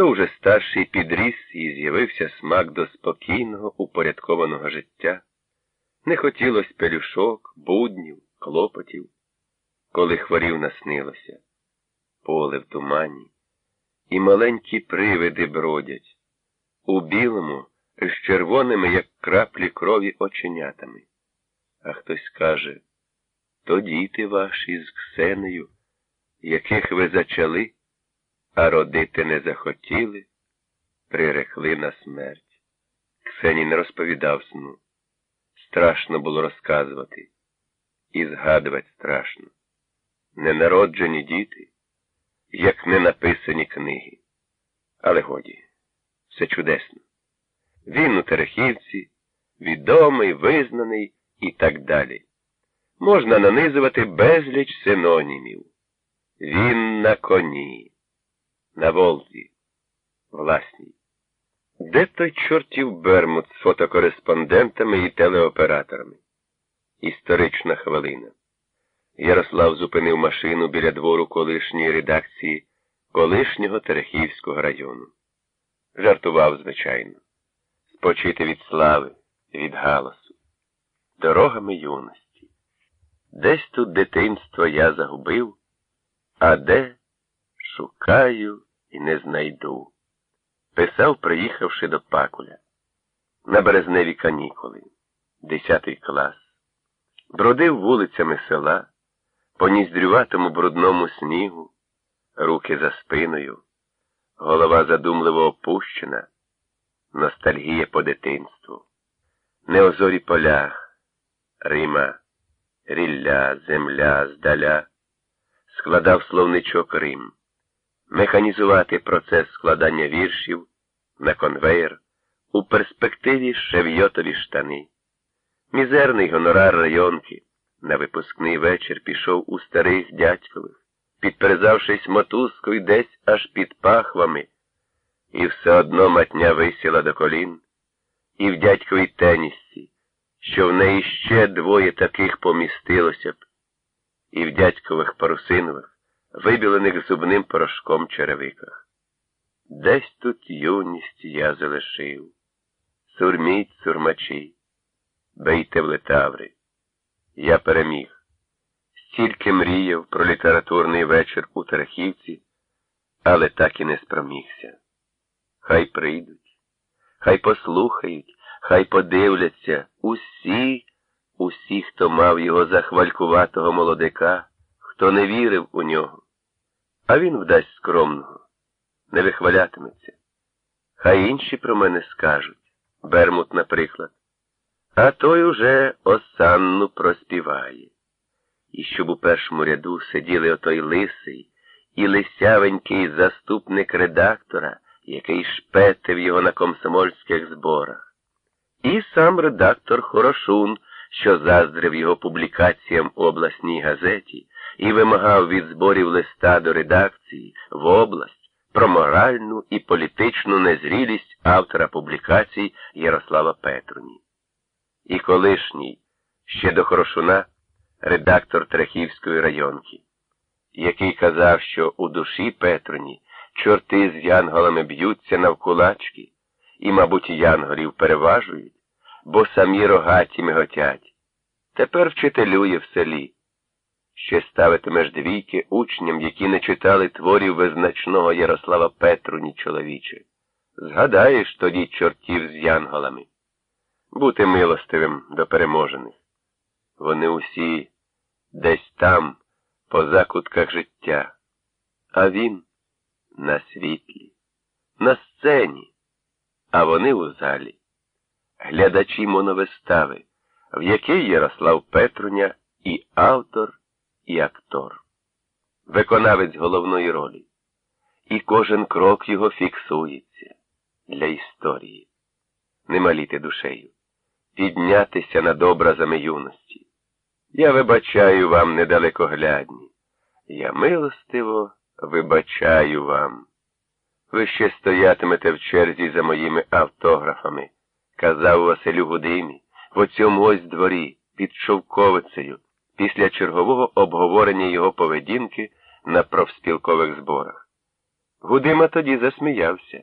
то вже старший підріс і з'явився смак до спокійного, упорядкованого життя. Не хотілось пелюшок, буднів, клопотів. Коли хворів наснилося, поле в тумані, і маленькі привиди бродять, у білому, з червоними, як краплі крові, оченятами. А хтось каже, то діти ваші з Ксенею, яких ви зачали, а родити не захотіли, прирекли на смерть. Ксеній не розповідав сну. Страшно було розказувати, і згадувати страшно. Ненароджені діти, як не написані книги. Але годі, все чудесно. Він у Терехівці, відомий, визнаний і так далі. Можна нанизувати безліч синонімів. Він на коні, на Волзі, власній. Де той чортів Бермут з фотокореспондентами і телеоператорами? Історична хвилина. Ярослав зупинив машину біля двору колишньої редакції колишнього Терехівського району. Жартував, звичайно, спочити від слави, від галасу, дорогами юності. Десь тут дитинство я загубив, а де шукаю і не знайду. Писав, приїхавши до Пакуля. На березневі канікули, десятий клас, бродив вулицями села, по ніздрюватому брудному снігу, руки за спиною, голова задумливо опущена, ностальгія по дитинству, неозорі полях, Рима, рілля, земля, здаля, складав словничок Рим механізувати процес складання віршів на конвейер у перспективі шевйотові штани. Мізерний гонорар районки на випускний вечір пішов у старих дядькових, підперезавшись мотузкою десь аж під пахвами, і все одно матня висіла до колін, і в дядьковій тенісці, що в неї ще двоє таких помістилося б, і в дядькових парусинових вибілених зубним порошком черевиках. Десь тут юність я залишив. Сурміть, сурмачі, бейте в летаври. Я переміг. Стільки мріяв про літературний вечір у Терехівці, але так і не спромігся. Хай прийдуть, хай послухають, хай подивляться усі, усі, хто мав його захвалькуватого молодика хто не вірив у нього, а він вдасть скромного, не вихвалятиметься. Хай інші про мене скажуть, Бермут, наприклад, а той уже осанну проспіває. І щоб у першому ряду сиділи отой лисий і лисявенький заступник редактора, який шпетив його на комсомольських зборах, і сам редактор Хорошун, що заздрив його публікаціям у обласній газеті і вимагав від зборів листа до редакції в область про моральну і політичну незрілість автора публікацій Ярослава Петруні. І колишній, ще до Хорошуна, редактор Трехівської районки, який казав, що у душі Петруні чорти з янголами б'ються навкулачки, і, мабуть, янголів переважують, бо самі рогаті миготять. Тепер вчителює в селі ще ставитимеш двійки учням, які не читали творів визначного Ярослава Петруні чоловіче. Згадаєш тоді чортів з янголами. Бути милостивим до переможених. Вони усі десь там, по закутках життя, а він на світлі, на сцені, а вони у залі, глядачі моновистави, в якій Ярослав Петруня і автор і актор, виконавець головної ролі. І кожен крок його фіксується для історії. Не маліти душею, піднятися над образами юності. Я вибачаю вам недалекоглядні. Я милостиво вибачаю вам. Ви ще стоятимете в черзі за моїми автографами, казав Василю Гудимі, в оцьому ось дворі, під шовковицею після чергового обговорення його поведінки на профспілкових зборах. Гудима тоді засміявся.